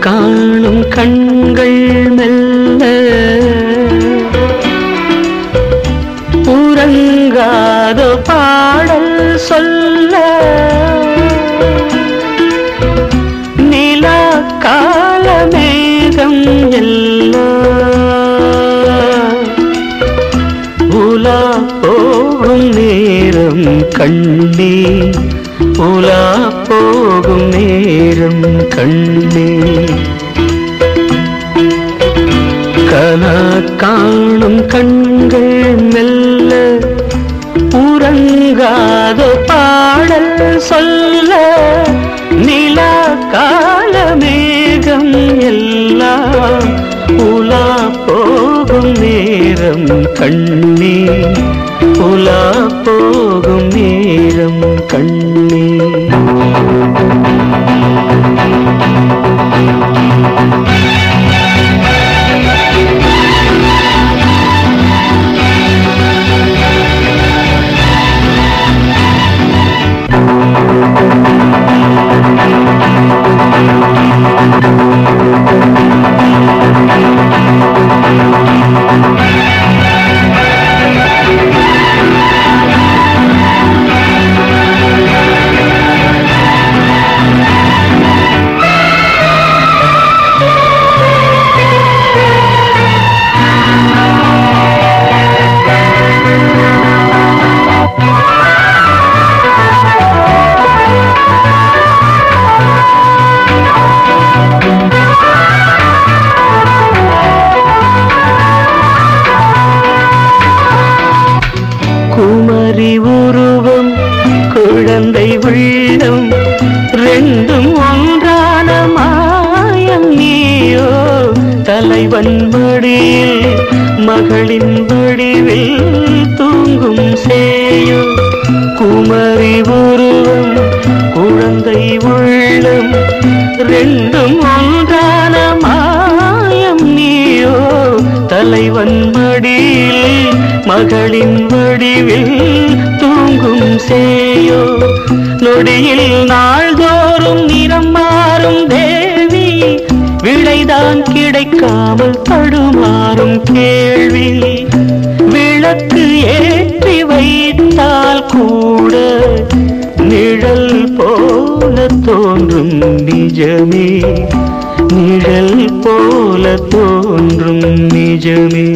காணும் கண்கள் மெல்ல உறங்காத பாடல் சொல்ல நிலா கால மேகம் உலா போகும் நேரம் கண்ணே உலா போகும் நேரம் கண்ணே கனா காணும் கண்கள் மெல்ல உறங்காத பாடல் சொல்ல நிலா கால மேகம் எல்லாம் உலா போகும் நேரம் கண்ணே உலா போகும் நேரம் கண்ணே உள்ளம் ரெண்டும் ஒன்றான மாயம் நீயோ? தலைவன் வடியில் மகளின் வடிவில் தூங்கும் சேயோ? குமரி உருவம் குழந்தை உள்ளம் ரெண்டும் ஒன்றான மாயம் நீயோ? தலைவன் மடியில் மகளின் வடிவில் தூங்கும் சேயோ? நொடியில் நாள்தோறும் நிறம் மாறும் தேவி. விடைதான் கிடைக்காமல் தடுமாறும் கேள்வி. விளக்கு ஏற்றி வைத்தால் கூட நிழல் போல தோன்றும் நிஜமே. நிழல் போல தோன்றும் நிஜமே.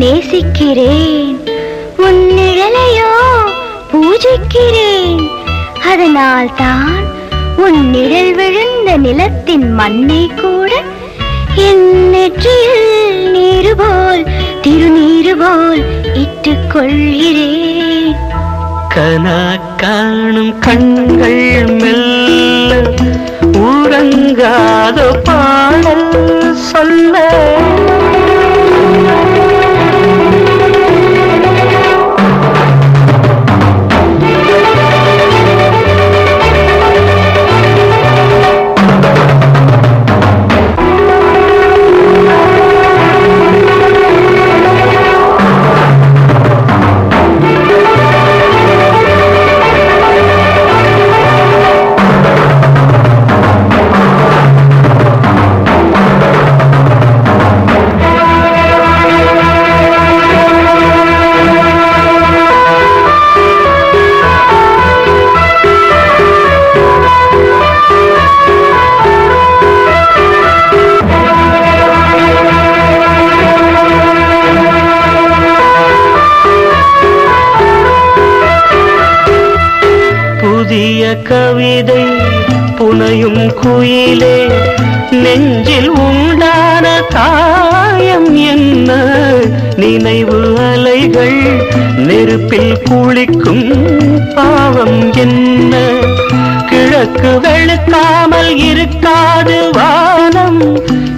நேசிக்கிறேன். உன் நிழலையோ பூஜிக்கிறேன். அதனால் தான் உன் நிழல் விழுந்த நிலத்தின் மண்ணை கூட என் நெற்றியில் நீரு போல் திருநீரு போல் இட்டுக் கொள்கிறேன். கனா காணும் கண்கள் மெல்ல உறங்காத பாடல் சொல்ல. கவிதை புனையும் குயிலே நெஞ்சில் உண்டான காயம் என்ன? நினைவு அலைகள் நெருப்பில் குளிக்கும் பாவம் என்ன? கிழக்கு வெளுக்காமல் இருக்காது வானம்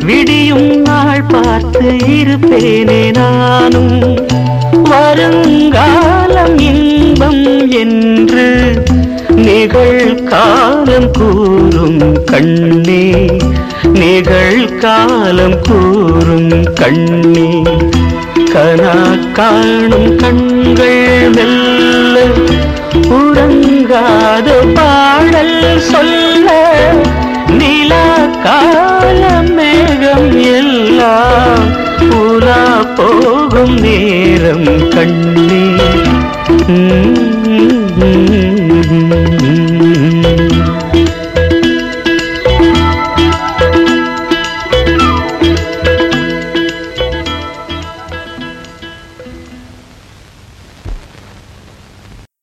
விடியும் நாள் பார்த்து இருப்பேனே நானும். வருங்காலம் இல்லை காலம் கூறும் கண்ணே நிகழ்காலம் கூறும் கண்ணே கனா காணும் கண்கள் மெல்ல உறங்காத பாடல் சொல்ல நிலா கால மேகம் எல்லாம் புலா போகும் நேரம் கண்ணே Mm-hmm.